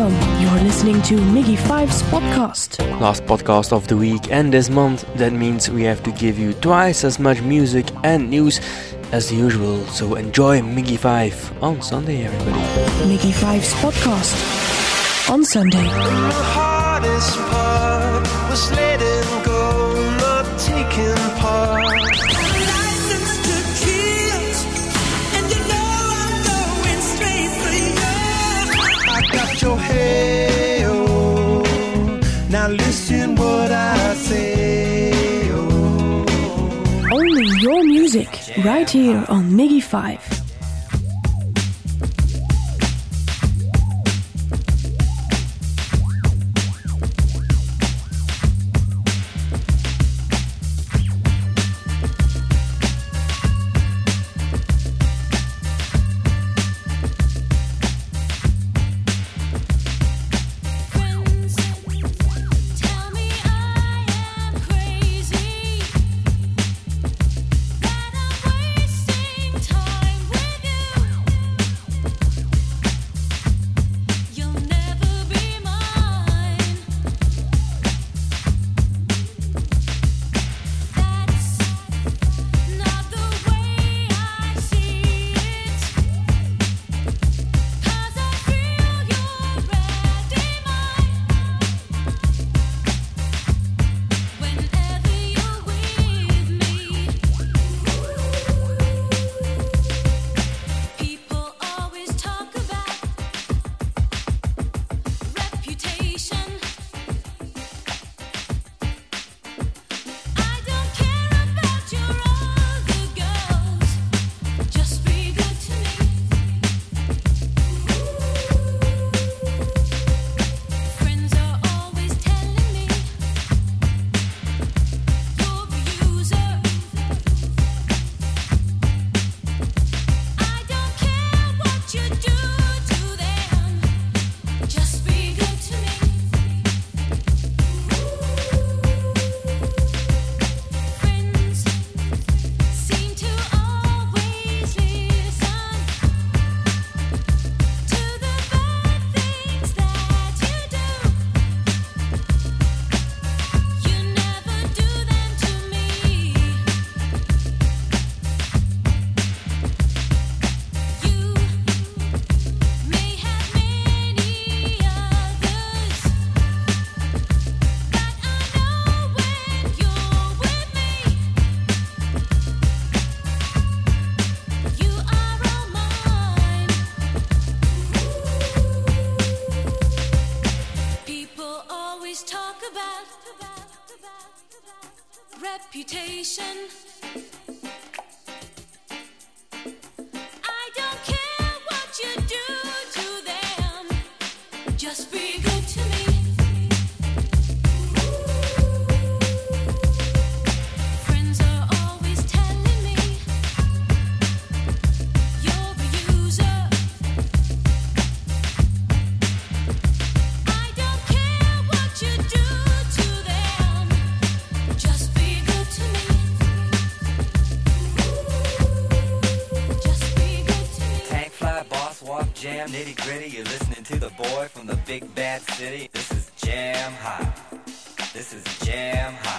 welcome. You're listening to Miggy Five's podcast. Last podcast of the week and this month. That means we have to give you twice as much music and news as usual. So enjoy Miggy Five on Sunday, everybody. Miggy Five's podcast on Sunday. right here on Miggy 5. hot. This is jam hot.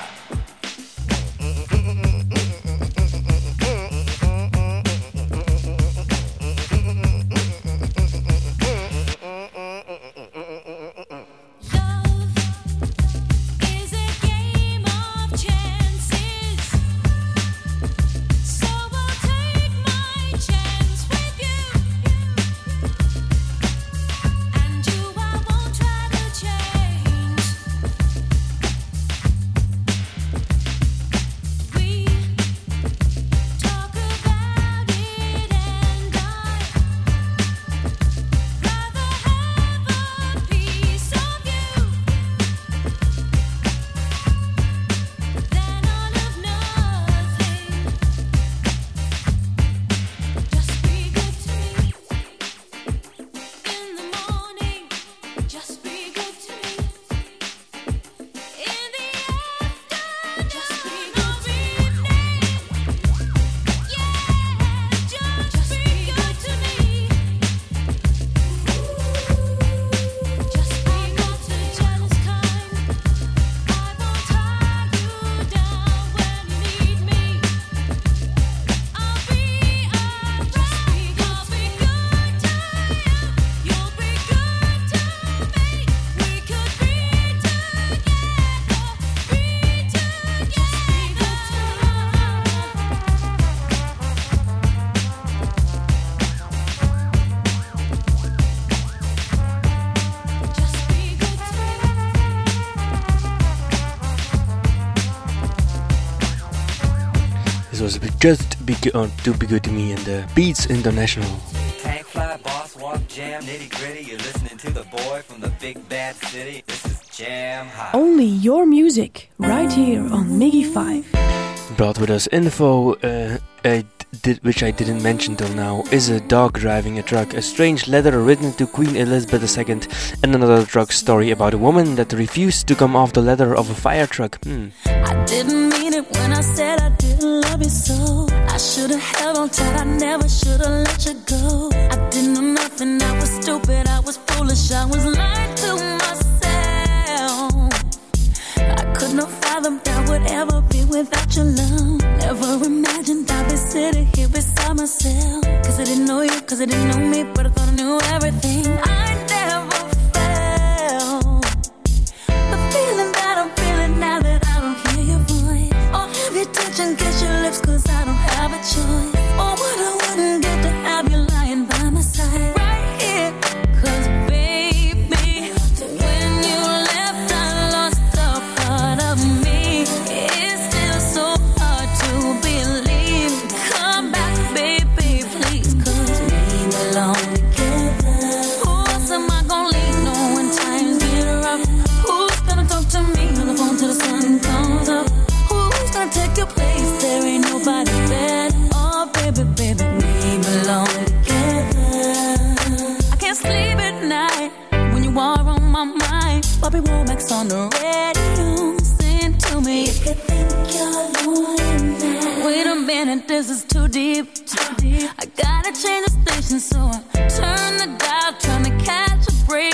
good, do be good to me and the Beats International. Tank fly, boss walk, jam, nitty gritty. You're listening to the boy from the big bad city. This is Jam Only your music, right here on Miggy 5. Brought with us info, uh, I did, which I didn't mention till now, is a dog driving a truck, a strange letter written to Queen Elizabeth II, and another truck story about a woman that refused to come off the ladder of a fire truck. Hmm. I didn't mean it when I said I didn't love you so should have held on tight, I never should have let you go. I didn't know nothing, I was stupid, I was foolish, I was lying to myself. I could not fathom that I would ever be without your love. Never imagined I'd be sitting here beside myself. Cause I didn't know you, cause I didn't know me, but I thought I knew everything. I on the radio, sing to me. If you think you're lonely now. Wait a minute, this is too deep. Too deep. I gotta change the station, so I turn the dial, trying to catch a break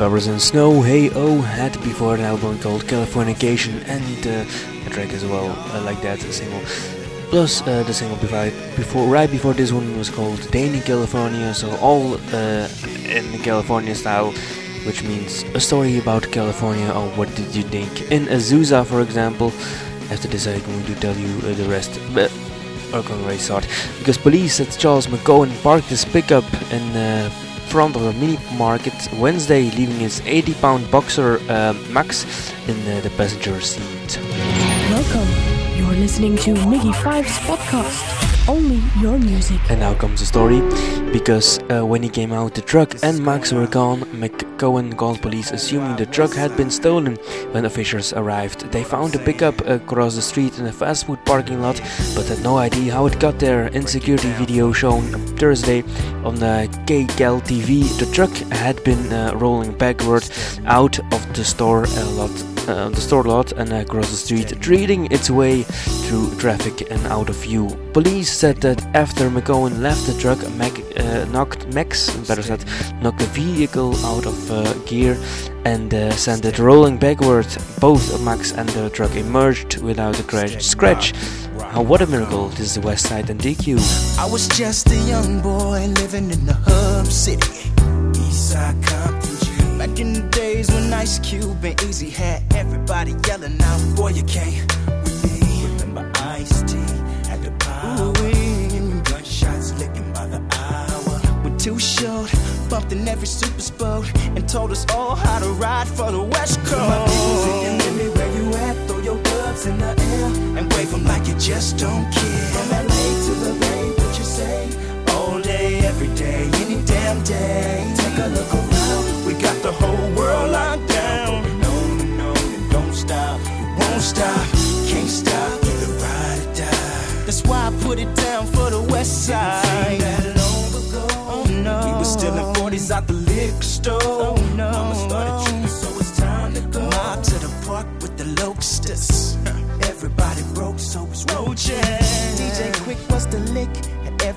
Peppers and Snow Hey Oh had before an album called Californication and uh, a track as well uh, like that a single. Plus uh, the single before, before right before this one was called Dani California, so all uh, in the California style, which means a story about California or what did you think in Azusa, for example. After this, I'm going to tell you uh, the rest. But to start because police at Charles McGowan parked his pickup in uh, front of a mini market Wednesday, leaving his 80 pound boxer uh, Max in the passenger seat. Welcome. You're listening to Miggy Five's podcast. Only your music. And now comes the story because uh, when he came out, the truck and Max were gone. McCowan called police, assuming the truck had been stolen. When officers arrived, they found the pickup across the street in a fast food parking lot, but had no idea how it got there. In security video shown Thursday on the KGL TV, the truck had been uh, rolling backward out of the store uh, lot uh, the store lot and across the street, treating its way through traffic and out of view. Police said that after McCowan left the truck, Mac uh, knocked Max, better said, knocked the vehicle out of uh, gear and uh, sent it rolling backwards. Both Max and the truck emerged without a crash scratch. Oh, what a miracle! This is the West Side and TQ. I was just a young boy living in the hub city. Eastside Compton. Back in the days when Ice Cube and Eazy had everybody yelling out, Boy, you can't with me. Remember Ice T had the power. Gunshots licking by the hour. We're too short, bumped in every super boat, and told us all how to ride for the West Coast. My people's in Miami, where you at? Throw your gloves in the air and wave them like you just don't care. From LA to the Bay, what you say? All day, every day, any damn day. Take a look around, got the whole world locked down. No, no, no, you don't stop, you won't stop, can't stop, either ride or die. That's why I put it down for the West Side. That long ago, oh no, we were stealing 40s out the liquor store. Oh no, Mama started tripping, so it's time to go. Mob to the park with the locusts. Everybody broke, so it's roaches.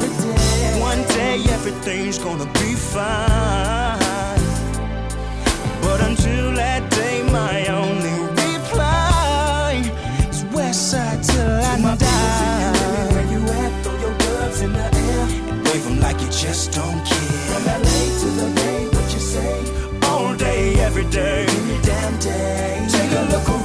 days. One day everything's gonna be fine. But until that day, my only reply is Westside till I die. Where you at? Throw your gloves in the air and wave 'em like you just don't care. From LA to the Bay, what you say? All day, every day, any damn day. Take a look around.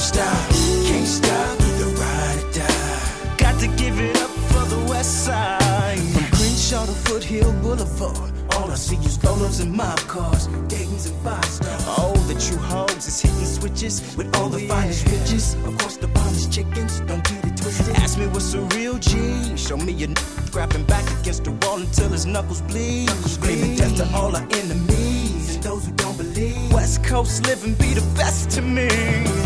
Stop, can't stop, either ride or die. Got to give it up for the west side. From Crenshaw to Foothill Boulevard, all I see is rollers and mob cars, Dayton's and five stars. Oh, the true hoes is hitting switches With all the finest oh, riches, of course the finest chickens, don't get it twisted. Ask me what's a real G. Show me a n- grabbing back against the wall until his knuckles bleed. Screaming death to all our enemies and those who don't believe. West Coast living be the best to me.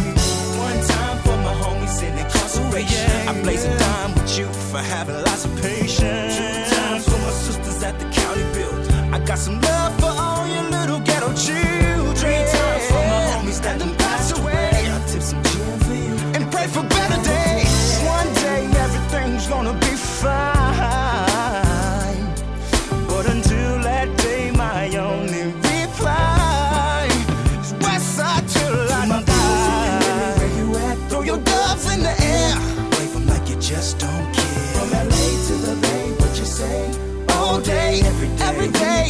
One time for my homies in incarceration. Yeah. I blaze a dime with you for having lots of patience. Two times for my sisters at the county build. I got some love for all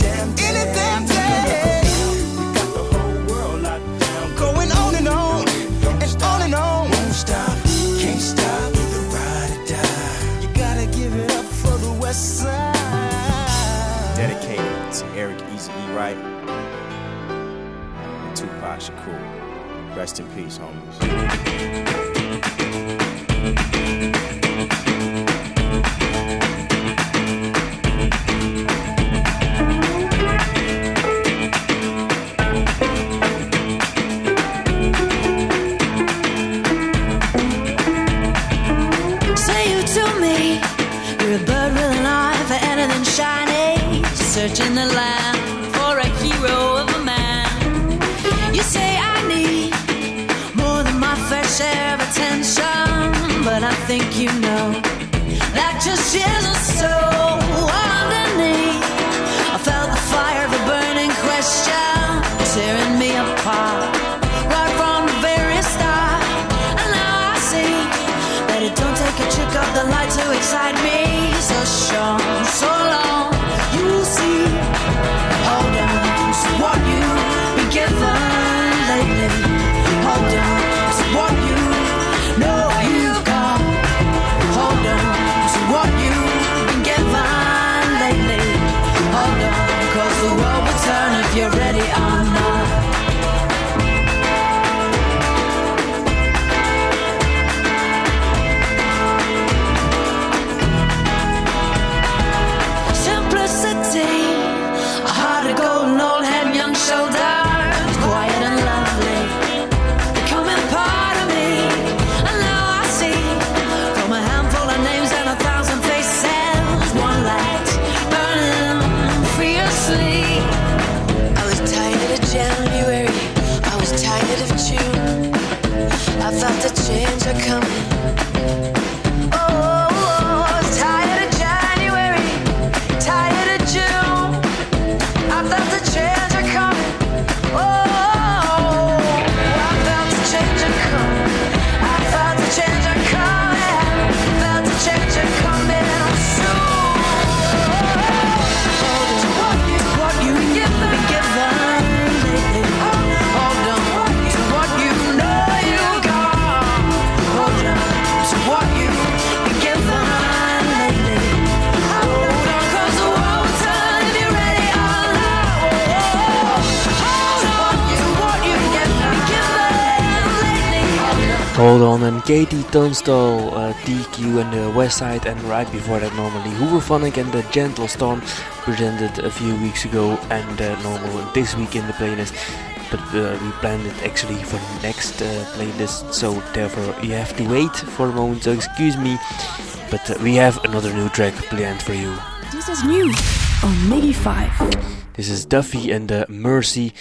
damn day. We got the whole world locked down. Going on and on, and on and on. Won't stop, can't stop, either ride or die. You gotta give it up for the West Side. Dedicated to Eric Eazy E. And Tupac Shakur. Rest in peace, homies. I think you know that just isn't so. Underneath, I felt the fire of a burning question tearing me apart right from the very start, and now I see that it don't take a trick of the light to excite me. So shone, so long, And Tunstall, uh, TQ and the West Side, and right before that, normally Hooverphonic and the Gentle Storm presented a few weeks ago, and uh, normal this week in the playlist. But uh, we planned it actually for the next uh, playlist, so therefore you have to wait for a moment. So excuse me, but uh, we have another new track planned for you. This is new on Miggy 5. This is Duffy and uh, Mercy,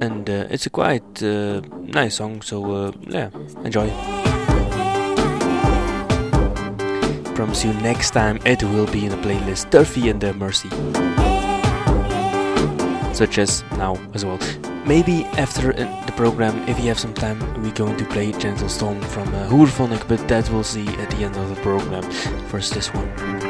and uh, it's a quite uh, nice song. So uh, yeah, enjoy. Promise you next time it will be in the playlist Duffy and uh, Mercy, such as now as well. Maybe after uh, the program, if you have some time, we're going to play Gentle Storm from uh, but that we'll see at the end of the program. First, this one.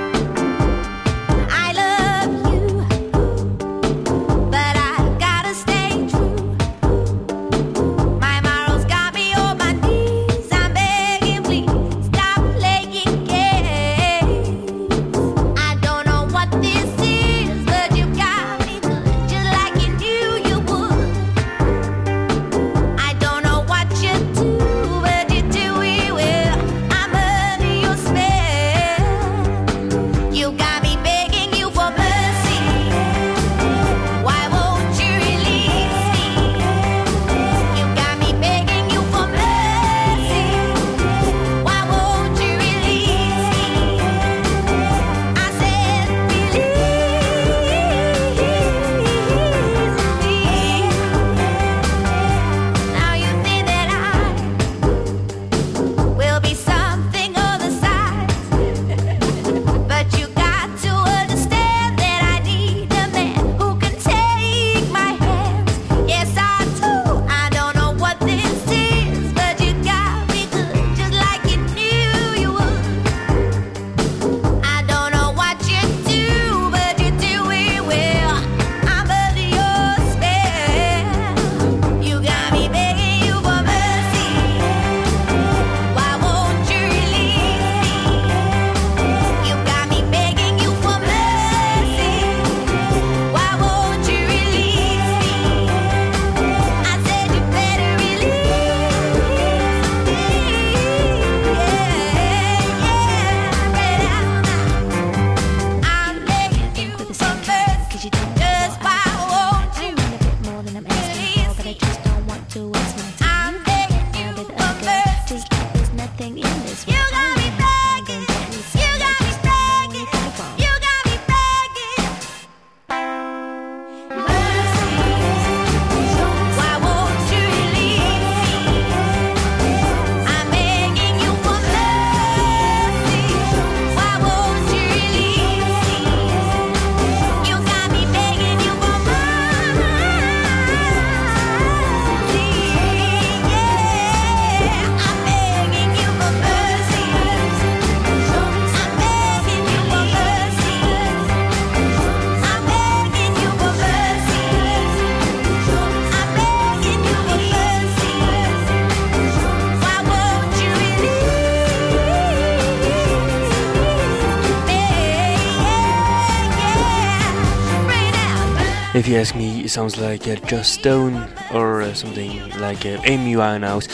It sounds like uh, Joss Stone or uh, something like uh, Amy Winehouse.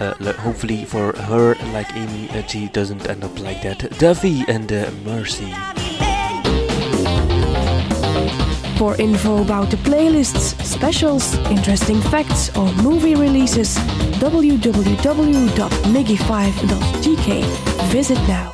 Uh, hopefully for her, like Amy, uh, she doesn't end up like that. Duffy and uh, Mercy. For info about the playlists, specials, interesting facts, or movie releases, www.miggy5.tk. Visit now.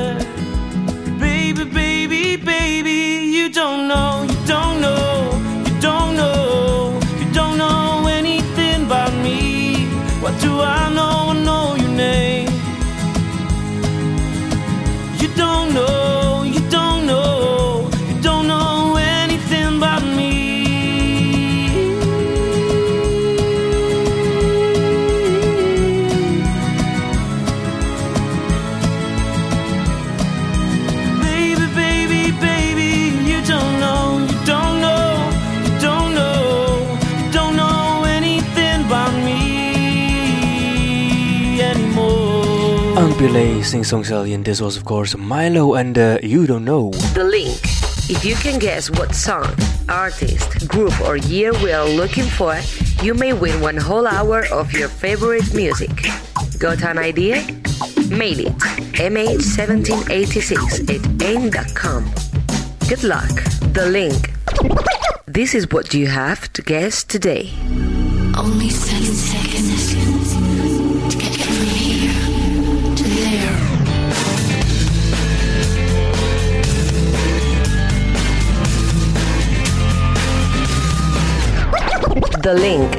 What do Unbelay sing song Alien. This was, of course, Milow and uh, You Don't Know. The link. If you can guess what song, artist, group, or year we are looking for, you may win one whole hour of your favorite music. Got an idea? Mail it mh1786 at aim.com. Good luck. The link. This is what you have to guess today. Only seven seconds The link.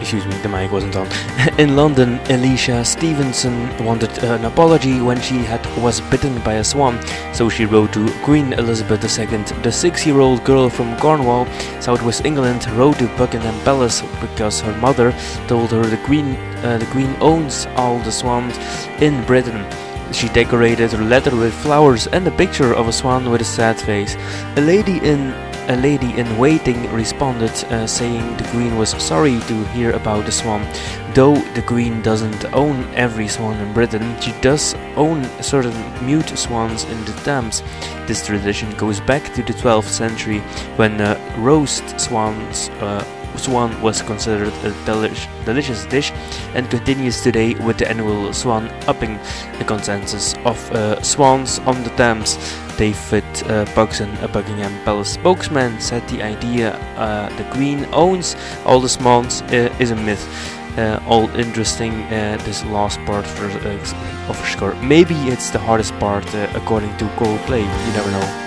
Excuse me, the mic wasn't on. In London, Alicia Stevenson wanted an apology when she had was bitten by a swan, so she wrote to Queen Elizabeth II. The six-year-old girl from Cornwall, southwest England, wrote to Buckingham Palace because her mother told her the Queen uh, the Queen owns all the swans in Britain. She decorated her letter with flowers and a picture of a swan with a sad face. A lady in a lady in waiting responded, uh, saying the Queen was sorry to hear about the swan. Though the Queen doesn't own every swan in Britain, she does own certain mute swans in the Thames. This tradition goes back to the 12th century when uh, roast swans. Swan was considered a delish, delicious dish and continues today with the annual swan upping. The consensus of uh, swans on the Thames David uh, Buxton, a Buckingham Palace spokesman, said the idea uh, the Queen owns all the swans uh, is a myth. Uh, all interesting, uh, this last part for, uh, of score. Maybe it's the hardest part uh, according to Coldplay, you never know.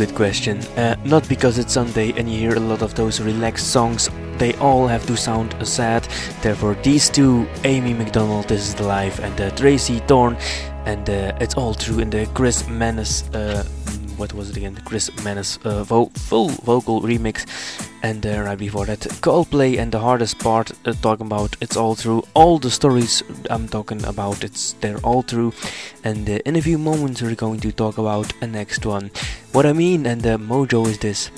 Good question. Uh, not because it's Sunday and you hear a lot of those relaxed songs, they all have to sound sad. Therefore, these two Amy Macdonald, This is the Life, and uh, Tracey Thorn, and uh, it's all true in the Chris Menace. Uh, what was it again? Chris Menace uh, vo full vocal remix. And uh, right before that, Coldplay and the hardest part talking about it's all true. All the stories I'm talking about, it's they're all true. And in a few moments, we're going to talk about a next one. What I mean and the mojo is this.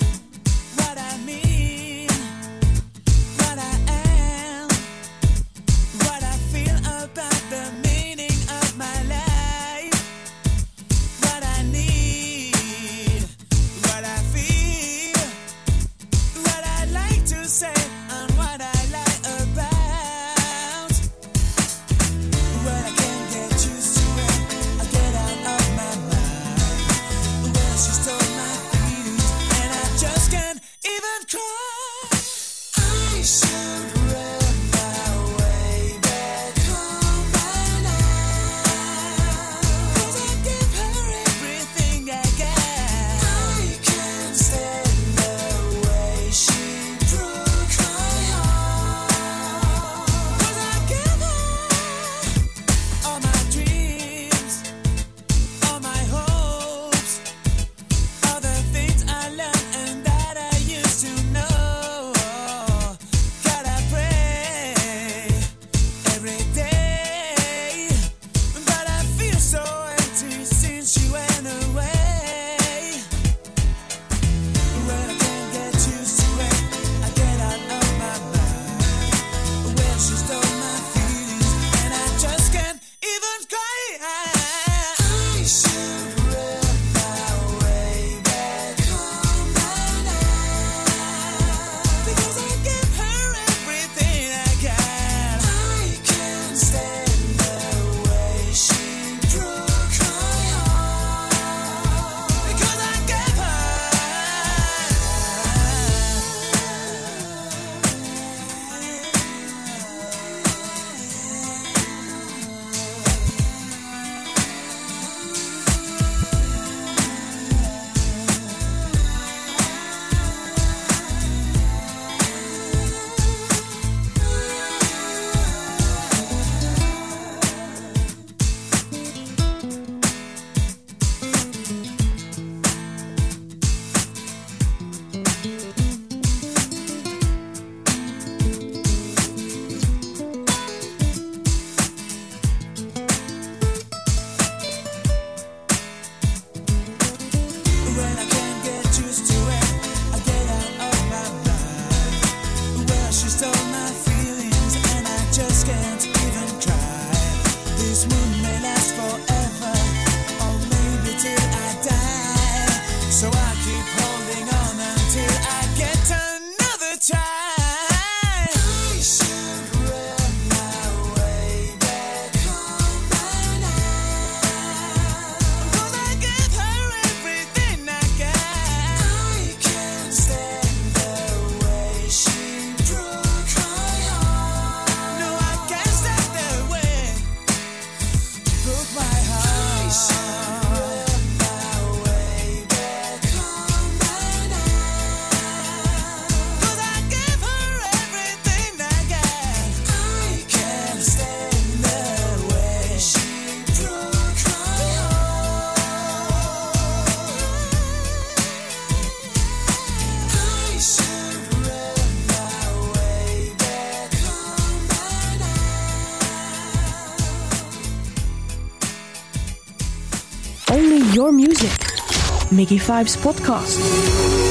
Mickey Vibes Podcast.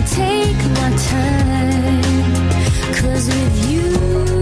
Take my time. Cause with you,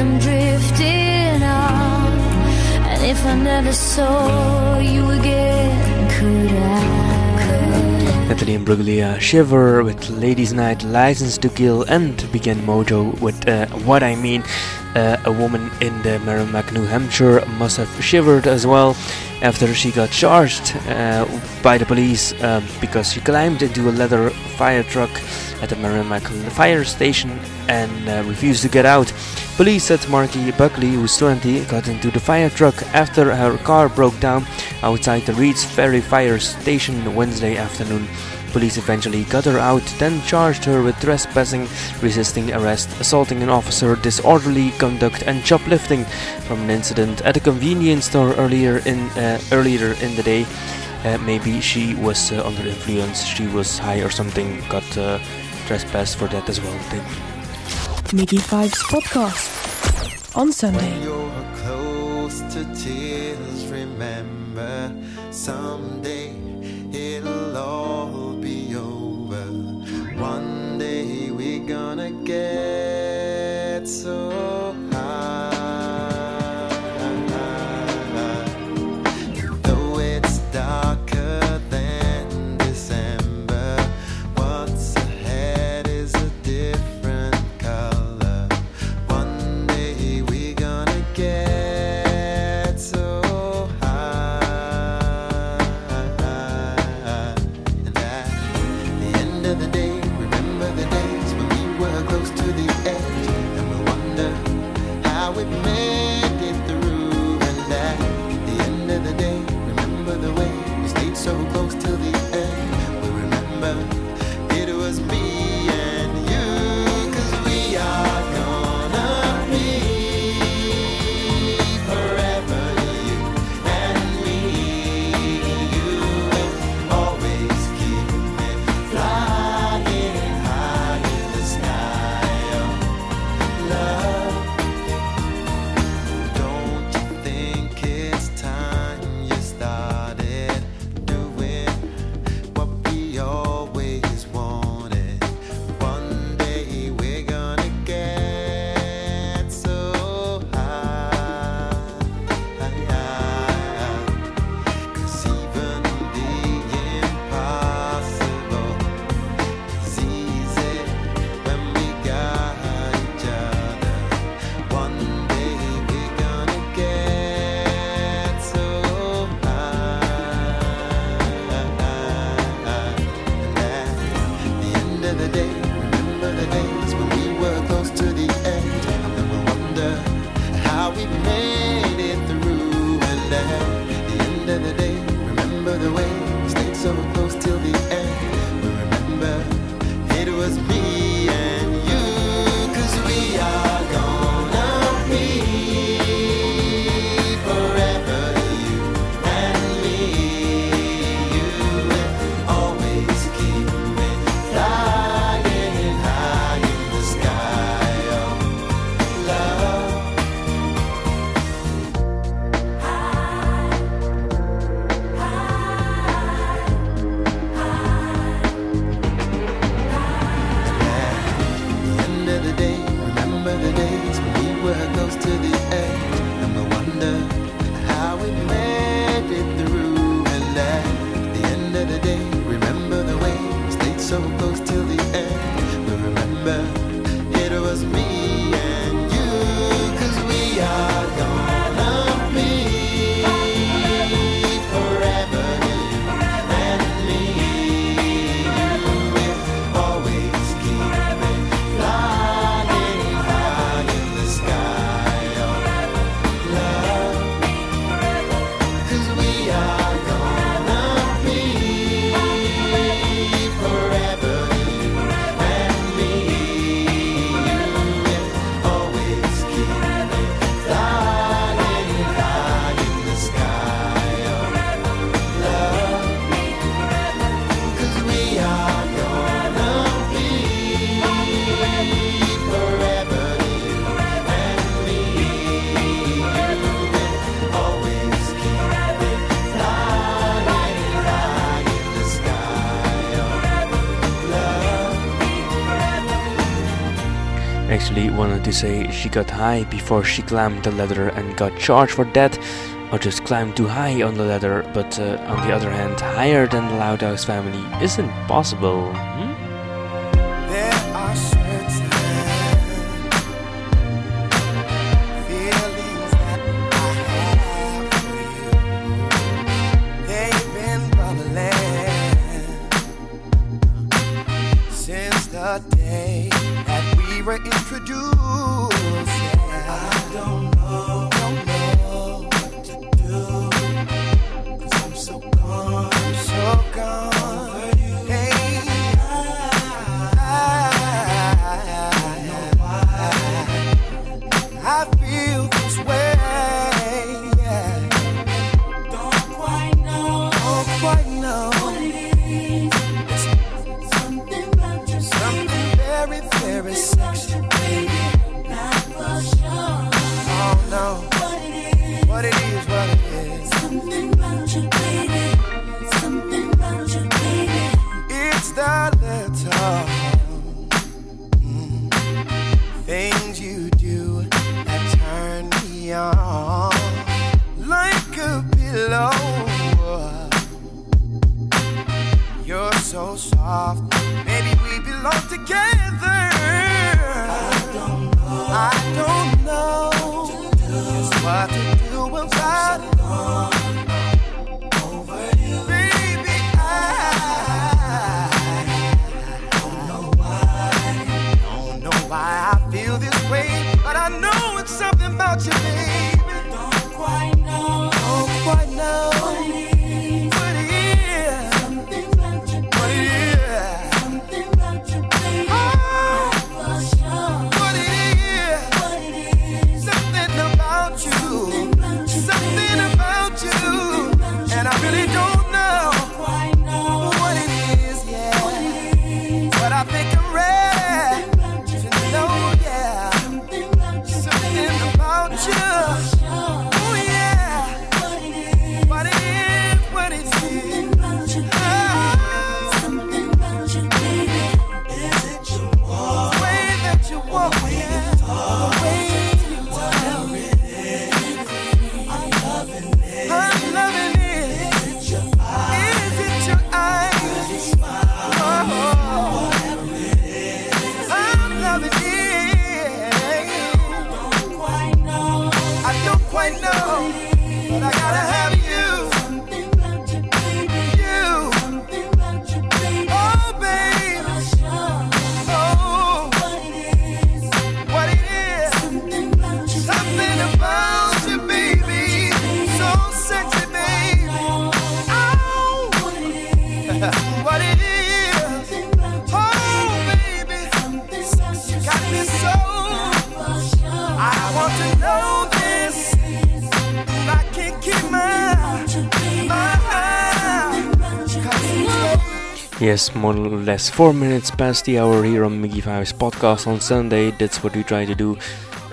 I'm drifting off? And if I never saw you again, could I? Natalie Imbruglia Shiver with Gladys Knight, License to Kill, and Begin Modjo with uh, What I Mean. Uh, a woman in the Merrimack, New Hampshire must have shivered as well after she got charged uh, by the police um, because she climbed into a leather fire truck at the Merrimack fire station and uh, refused to get out. Police said Marky Buckley, who's 20, got into the fire truck after her car broke down outside the Reeds Ferry fire station Wednesday afternoon. Police eventually got her out, then charged her with trespassing, resisting arrest, assaulting an officer, disorderly conduct, and shoplifting from an incident at a convenience store earlier in uh, earlier in the day. Uh, maybe she was uh, under influence, she was high or something, got uh, trespassed for that as well. Mickey Five's podcast on Sunday. You're close to tears, remember someday how we made it through. And at the end of the day, remember the way stayed so she got high before she climbed the ladder and got charged for that, or just climbed too high on the ladder, but uh, on the other hand, higher than the Lighthouse family isn't possible. more or less four minutes past the hour here on Miggy Five's podcast on Sunday. That's what we try to do,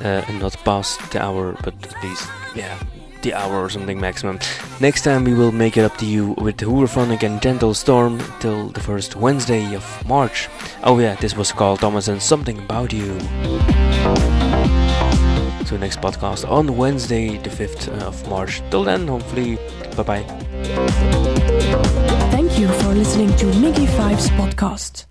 uh, not past the hour, but at least yeah, the hour or something maximum. Next time we will make it up to you with Hooverphonic and Gentle Storm till the first Wednesday of March. Oh yeah, this was Carl Thomas and Something About You. So next podcast on Wednesday, the 5th uh, of March. Till then, hopefully, bye bye listening to Miggy Five's podcast.